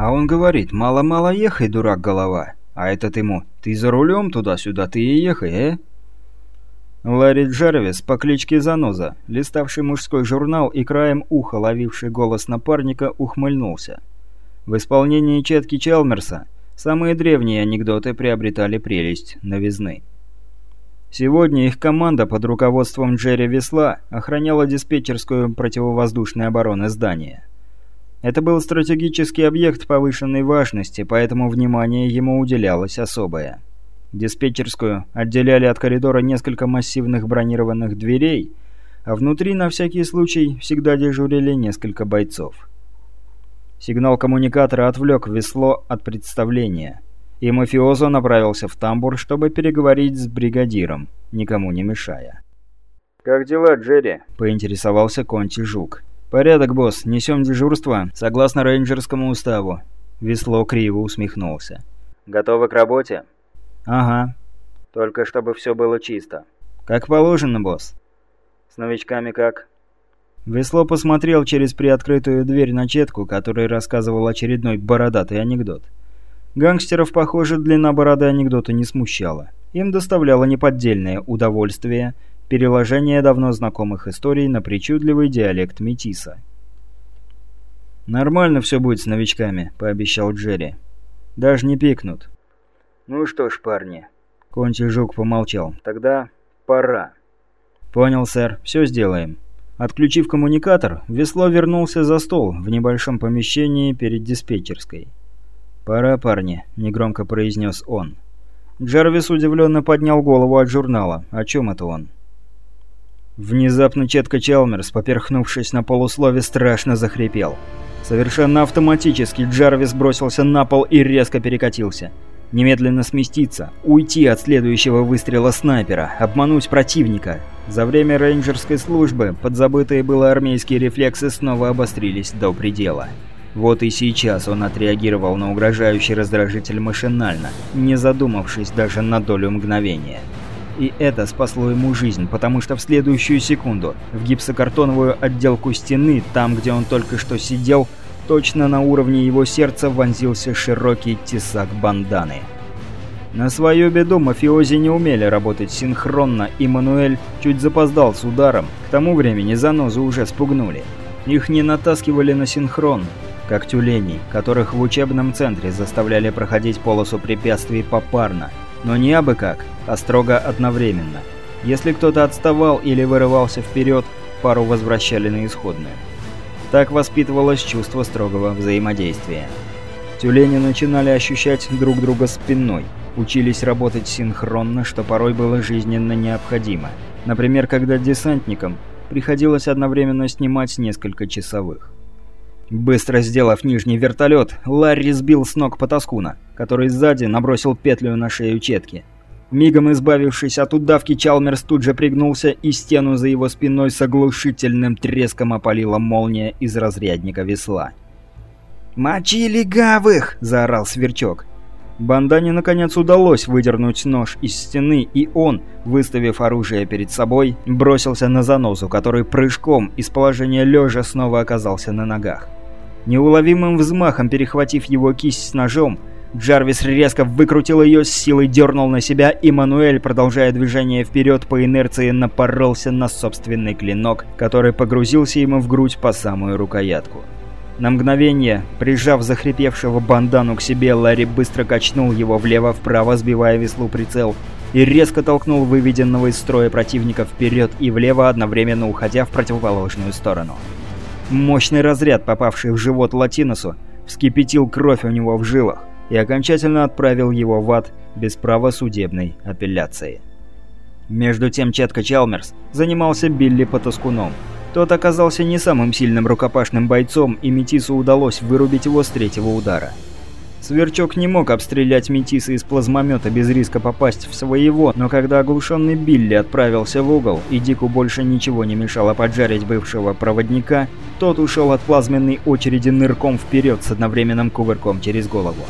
А он говорит, мало-мало ехай, дурак голова. А этот ему, ты за рулем туда-сюда, ты и ехай, э? Ларри Джарвис по кличке Заноза, листавший мужской журнал и краем уха ловивший голос напарника, ухмыльнулся. В исполнении Четки Чалмерса самые древние анекдоты приобретали прелесть новизны. Сегодня их команда под руководством Джерри Весла охраняла диспетчерскую противовоздушной обороны здания. Это был стратегический объект повышенной важности, поэтому внимание ему уделялось особое. Диспетчерскую отделяли от коридора несколько массивных бронированных дверей, а внутри на всякий случай всегда дежурили несколько бойцов. Сигнал коммуникатора отвлек весло от представления, и мафиозо направился в тамбур, чтобы переговорить с бригадиром, никому не мешая. «Как дела, Джерри?» – поинтересовался Конти Жук. «Порядок, босс. Несем дежурство, согласно рейнджерскому уставу». Весло криво усмехнулся. «Готовы к работе?» «Ага». «Только чтобы все было чисто». «Как положено, босс». «С новичками как?» Весло посмотрел через приоткрытую дверь на четку, который рассказывал очередной бородатый анекдот. Гангстеров, похоже, длина бороды анекдота не смущала. Им доставляло неподдельное удовольствие – переложение давно знакомых историй на причудливый диалект метиса. «Нормально все будет с новичками», — пообещал Джерри. «Даже не пикнут». «Ну что ж, парни...» Конти Жук помолчал. «Тогда пора». «Понял, сэр. Все сделаем». Отключив коммуникатор, Весло вернулся за стол в небольшом помещении перед диспетчерской. «Пора, парни», — негромко произнес он. Джарвис удивленно поднял голову от журнала. «О чем это он?» Внезапно Четко Чалмерс, поперхнувшись на полуслове, страшно захрипел. Совершенно автоматически Джарвис бросился на пол и резко перекатился. Немедленно сместиться, уйти от следующего выстрела снайпера, обмануть противника. За время рейнджерской службы подзабытые было армейские рефлексы снова обострились до предела. Вот и сейчас он отреагировал на угрожающий раздражитель машинально, не задумавшись даже на долю мгновения. И это спасло ему жизнь, потому что в следующую секунду в гипсокартоновую отделку стены, там, где он только что сидел, точно на уровне его сердца вонзился широкий тесак банданы. На свою беду мафиози не умели работать синхронно, и Мануэль чуть запоздал с ударом. К тому времени занозу уже спугнули. Их не натаскивали на синхрон, как тюленей, которых в учебном центре заставляли проходить полосу препятствий попарно – но не абы как, а строго одновременно. Если кто-то отставал или вырывался вперед, пару возвращали на исходную. Так воспитывалось чувство строгого взаимодействия. Тюлени начинали ощущать друг друга спиной, учились работать синхронно, что порой было жизненно необходимо. Например, когда десантникам приходилось одновременно снимать несколько часовых. Быстро сделав нижний вертолет, Ларри сбил с ног Потаскуна, который сзади набросил петлю на шею Четки. Мигом избавившись от удавки, Чалмерс тут же пригнулся, и стену за его спиной с оглушительным треском опалила молния из разрядника весла. «Мочи легавых!» – заорал Сверчок. Бандане наконец удалось выдернуть нож из стены, и он, выставив оружие перед собой, бросился на занозу, который прыжком из положения лежа снова оказался на ногах. Неуловимым взмахом перехватив его кисть с ножом, Джарвис резко выкрутил ее, с силой дернул на себя, и Мануэль, продолжая движение вперед по инерции, напоролся на собственный клинок, который погрузился ему в грудь по самую рукоятку. На мгновение, прижав захрипевшего бандану к себе, Ларри быстро качнул его влево-вправо, сбивая веслу прицел, и резко толкнул выведенного из строя противника вперед и влево, одновременно уходя в противоположную сторону. Мощный разряд, попавший в живот Латиносу, вскипятил кровь у него в жилах и окончательно отправил его в ад без права судебной апелляции. Между тем Четко Чалмерс занимался Билли Потаскуном. Тот оказался не самым сильным рукопашным бойцом, и Метису удалось вырубить его с третьего удара. Сверчок не мог обстрелять Метиса из плазмомета без риска попасть в своего, но когда оглушенный Билли отправился в угол, и Дику больше ничего не мешало поджарить бывшего проводника, тот ушел от плазменной очереди нырком вперед с одновременным кувырком через голову.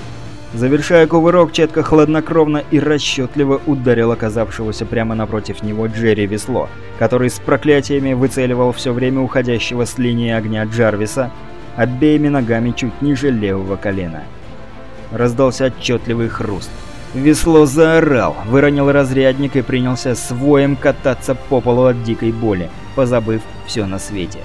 Завершая кувырок, Четко хладнокровно и расчетливо ударил оказавшегося прямо напротив него Джерри Весло, который с проклятиями выцеливал все время уходящего с линии огня Джарвиса, обеими ногами чуть ниже левого колена. Раздался отчетливый хруст. Весло заорал, выронил разрядник и принялся своем кататься по полу от дикой боли, позабыв все на свете.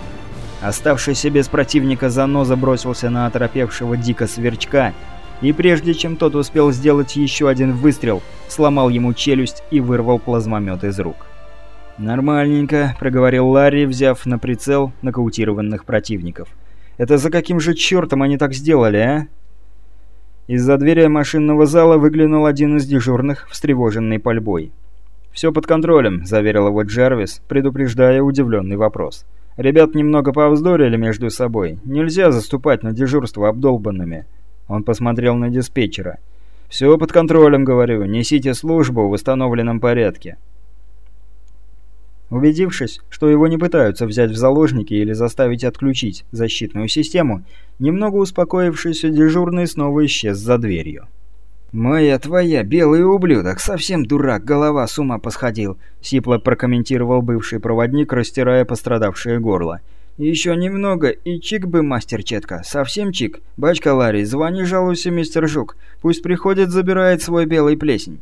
Оставшийся без противника заноза бросился на оторопевшего дико сверчка, и прежде чем тот успел сделать еще один выстрел, сломал ему челюсть и вырвал плазмомет из рук. «Нормальненько», — проговорил Ларри, взяв на прицел нокаутированных противников. «Это за каким же чертом они так сделали, а?» Из-за двери машинного зала выглянул один из дежурных, встревоженный пальбой. «Все под контролем», — заверил его Джервис, предупреждая удивленный вопрос. «Ребят немного повздорили между собой. Нельзя заступать на дежурство обдолбанными». Он посмотрел на диспетчера. «Все под контролем, говорю. Несите службу в восстановленном порядке». Убедившись, что его не пытаются взять в заложники или заставить отключить защитную систему, немного успокоившийся дежурный снова исчез за дверью. «Моя твоя, белый ублюдок, совсем дурак, голова с ума посходил», — сипло прокомментировал бывший проводник, растирая пострадавшее горло. «Еще немного, и чик бы, мастер Четко, совсем чик. Бачка Ларри, звони, жалуйся, мистер Жук, пусть приходит, забирает свой белый плесень».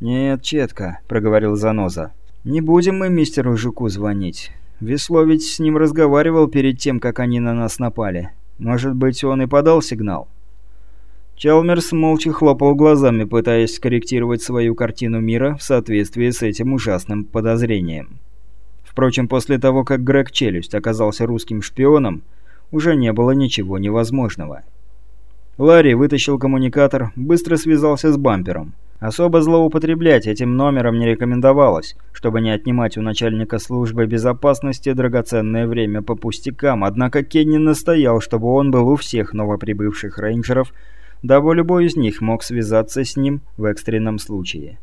«Нет, Четко», — проговорил Заноза. «Не будем мы мистеру Жуку звонить. Весло ведь с ним разговаривал перед тем, как они на нас напали. Может быть, он и подал сигнал?» Чалмерс молча хлопал глазами, пытаясь скорректировать свою картину мира в соответствии с этим ужасным подозрением. Впрочем, после того, как Грег Челюсть оказался русским шпионом, уже не было ничего невозможного. Ларри вытащил коммуникатор, быстро связался с бампером. Особо злоупотреблять этим номером не рекомендовалось, чтобы не отнимать у начальника службы безопасности драгоценное время по пустякам, однако Кенни настоял, чтобы он был у всех новоприбывших рейнджеров, дабы любой из них мог связаться с ним в экстренном случае.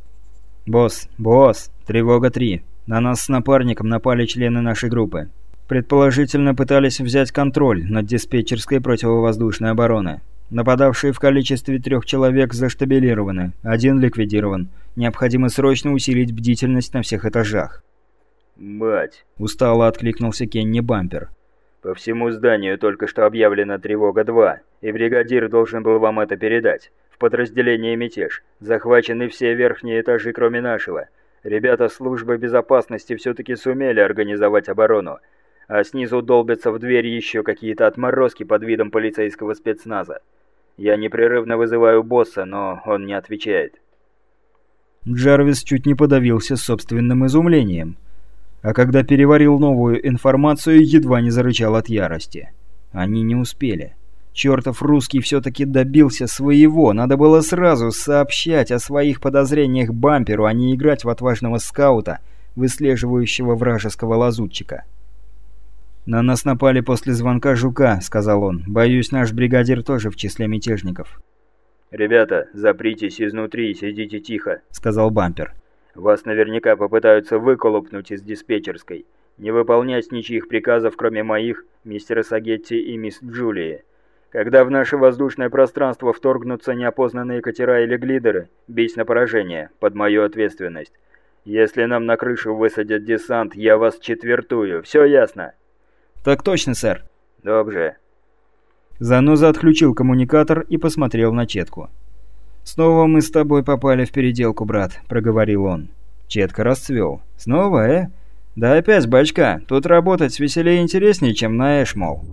«Босс, босс, тревога 3. На нас с напарником напали члены нашей группы. Предположительно пытались взять контроль над диспетчерской противовоздушной обороны. Нападавшие в количестве трех человек заштабелированы, один ликвидирован. Необходимо срочно усилить бдительность на всех этажах. «Мать!» – устало откликнулся Кенни Бампер. «По всему зданию только что объявлена тревога-2, и бригадир должен был вам это передать. В подразделении «Мятеж» захвачены все верхние этажи, кроме нашего. Ребята службы безопасности все-таки сумели организовать оборону, а снизу долбятся в дверь еще какие-то отморозки под видом полицейского спецназа. Я непрерывно вызываю босса, но он не отвечает. Джарвис чуть не подавился собственным изумлением. А когда переварил новую информацию, едва не зарычал от ярости. Они не успели. Чертов русский все-таки добился своего. Надо было сразу сообщать о своих подозрениях бамперу, а не играть в отважного скаута, выслеживающего вражеского лазутчика. «На нас напали после звонка Жука», — сказал он. «Боюсь, наш бригадир тоже в числе мятежников». «Ребята, запритесь изнутри и сидите тихо», — сказал бампер. «Вас наверняка попытаются выколупнуть из диспетчерской. Не выполнять ничьих приказов, кроме моих, мистера Сагетти и мисс Джулии. Когда в наше воздушное пространство вторгнутся неопознанные катера или глидеры, бить на поражение, под мою ответственность. Если нам на крышу высадят десант, я вас четвертую. Все ясно?» «Так точно, сэр». «Добре». Заноза отключил коммуникатор и посмотрел на Четку. «Снова мы с тобой попали в переделку, брат», — проговорил он. Четка расцвел. «Снова, э? Да опять, бачка, тут работать веселее и интереснее, чем на Эшмол».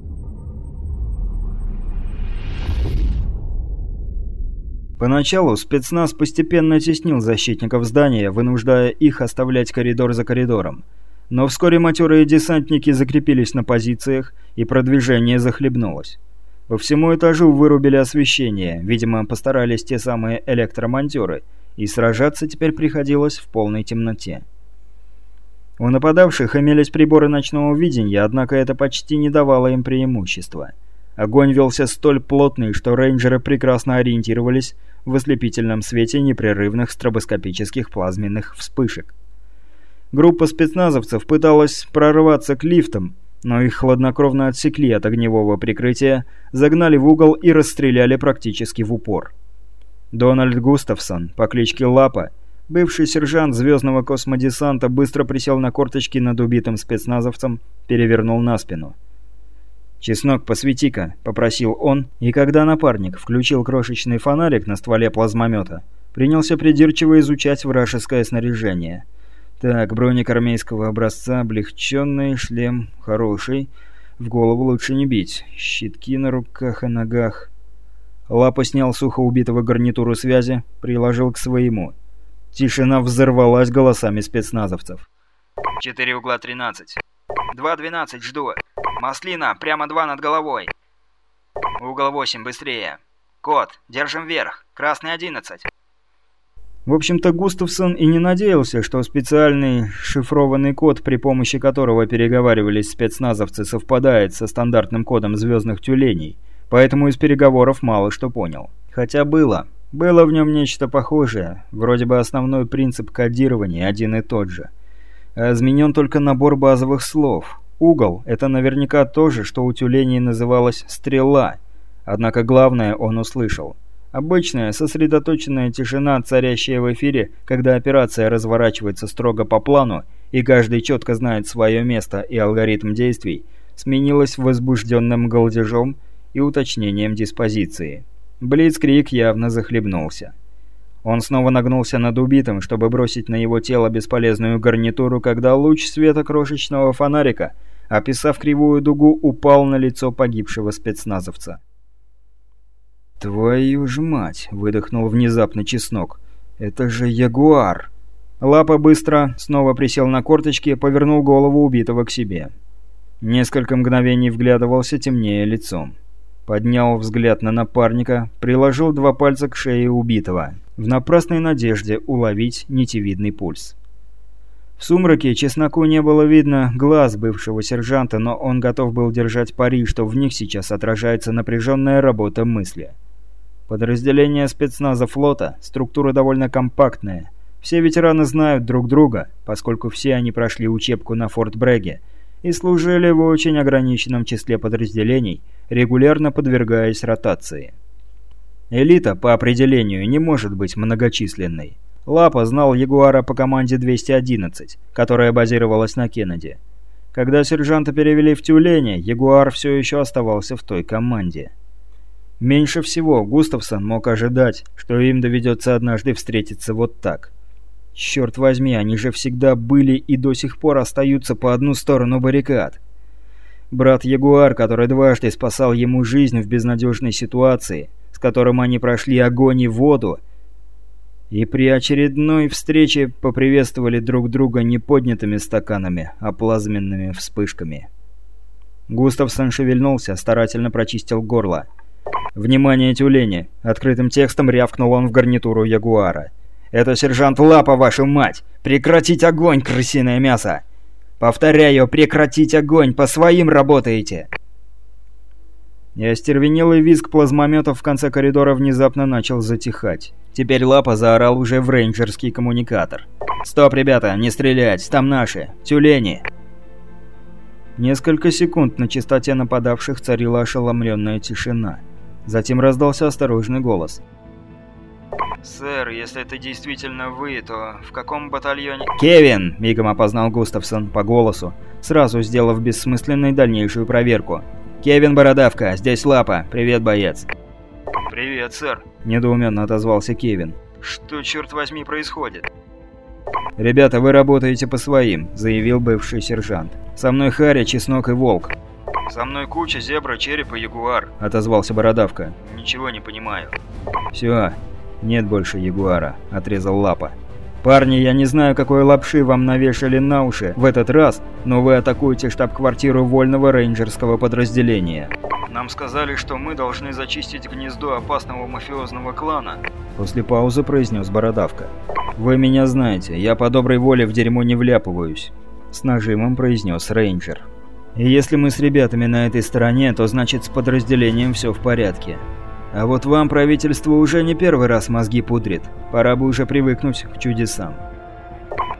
Поначалу спецназ постепенно теснил защитников здания, вынуждая их оставлять коридор за коридором. Но вскоре матерые десантники закрепились на позициях, и продвижение захлебнулось. По всему этажу вырубили освещение, видимо, постарались те самые электромонтеры, и сражаться теперь приходилось в полной темноте. У нападавших имелись приборы ночного видения, однако это почти не давало им преимущества. Огонь велся столь плотный, что рейнджеры прекрасно ориентировались в ослепительном свете непрерывных стробоскопических плазменных вспышек. Группа спецназовцев пыталась прорваться к лифтам, но их хладнокровно отсекли от огневого прикрытия, загнали в угол и расстреляли практически в упор. Дональд Густавсон по кличке Лапа, бывший сержант звездного космодесанта, быстро присел на корточки над убитым спецназовцем, перевернул на спину. «Чеснок, посвети-ка», — попросил он, и когда напарник включил крошечный фонарик на стволе плазмомета, принялся придирчиво изучать вражеское снаряжение. Так, броник армейского образца, облегченный, шлем хороший, в голову лучше не бить, щитки на руках и ногах. Лапа снял сухо убитого гарнитуру связи, приложил к своему. Тишина взорвалась голосами спецназовцев. «Четыре угла тринадцать. Два двенадцать, жду. Маслина, прямо два над головой. Угол восемь, быстрее. Код, держим вверх. Красный одиннадцать». В общем-то, Густавсон и не надеялся, что специальный шифрованный код, при помощи которого переговаривались спецназовцы, совпадает со стандартным кодом звездных тюленей, поэтому из переговоров мало что понял. Хотя было. Было в нем нечто похожее, вроде бы основной принцип кодирования один и тот же. А изменен только набор базовых слов. Угол – это наверняка то же, что у тюленей называлось «стрела», однако главное он услышал – Обычная, сосредоточенная тишина, царящая в эфире, когда операция разворачивается строго по плану, и каждый четко знает свое место и алгоритм действий, сменилась возбужденным галдежом и уточнением диспозиции. Блицкрик явно захлебнулся. Он снова нагнулся над убитым, чтобы бросить на его тело бесполезную гарнитуру, когда луч света крошечного фонарика, описав кривую дугу, упал на лицо погибшего спецназовца. «Твою ж мать!» — выдохнул внезапно чеснок. «Это же ягуар!» Лапа быстро снова присел на корточки, повернул голову убитого к себе. Несколько мгновений вглядывался темнее лицом. Поднял взгляд на напарника, приложил два пальца к шее убитого, в напрасной надежде уловить нитевидный пульс. В сумраке чесноку не было видно глаз бывшего сержанта, но он готов был держать пари, что в них сейчас отражается напряженная работа мысли. Подразделение спецназа флота – структура довольно компактная. Все ветераны знают друг друга, поскольку все они прошли учебку на Форт Бреге и служили в очень ограниченном числе подразделений, регулярно подвергаясь ротации. Элита, по определению, не может быть многочисленной. Лапа знал Ягуара по команде 211, которая базировалась на Кеннеди. Когда сержанта перевели в Тюлени, Ягуар все еще оставался в той команде. Меньше всего Густавсон мог ожидать, что им доведется однажды встретиться вот так. Черт возьми, они же всегда были и до сих пор остаются по одну сторону баррикад. Брат Ягуар, который дважды спасал ему жизнь в безнадежной ситуации, которым они прошли огонь и воду, и при очередной встрече поприветствовали друг друга не поднятыми стаканами, а плазменными вспышками. Густавсон шевельнулся, старательно прочистил горло. «Внимание, тюлени!» — открытым текстом рявкнул он в гарнитуру Ягуара. «Это сержант Лапа, вашу мать! Прекратить огонь, крысиное мясо! Повторяю, прекратить огонь! По своим работаете!» И остервенелый визг плазмометов в конце коридора внезапно начал затихать. Теперь Лапа заорал уже в рейнджерский коммуникатор. «Стоп, ребята, не стрелять! Там наши! Тюлени!» Несколько секунд на чистоте нападавших царила ошеломленная тишина. Затем раздался осторожный голос. «Сэр, если это действительно вы, то в каком батальоне...» «Кевин!» – мигом опознал Густавсон по голосу, сразу сделав бессмысленной дальнейшую проверку. «Кевин Бородавка, здесь Лапа. Привет, боец!» «Привет, сэр!» – недоуменно отозвался Кевин. «Что, черт возьми, происходит?» «Ребята, вы работаете по своим», – заявил бывший сержант. «Со мной Харя, Чеснок и Волк. «Со мной куча, зебра, череп и ягуар», — отозвался Бородавка. «Ничего не понимаю». «Все, нет больше ягуара», — отрезал Лапа. «Парни, я не знаю, какой лапши вам навешали на уши в этот раз, но вы атакуете штаб-квартиру вольного рейнджерского подразделения». «Нам сказали, что мы должны зачистить гнездо опасного мафиозного клана», — после паузы произнес Бородавка. «Вы меня знаете, я по доброй воле в дерьмо не вляпываюсь», — с нажимом произнес рейнджер. И если мы с ребятами на этой стороне, то значит с подразделением все в порядке. А вот вам правительство уже не первый раз мозги пудрит. Пора бы уже привыкнуть к чудесам.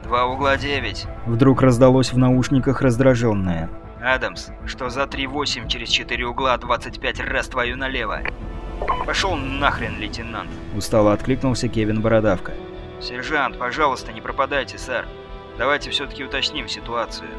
«Два угла девять», — вдруг раздалось в наушниках раздраженное. «Адамс, что за 3-8 через 4 угла 25 раз твою налево?» «Пошел нахрен, лейтенант!» — устало откликнулся Кевин Бородавка. «Сержант, пожалуйста, не пропадайте, сэр. Давайте все-таки уточним ситуацию».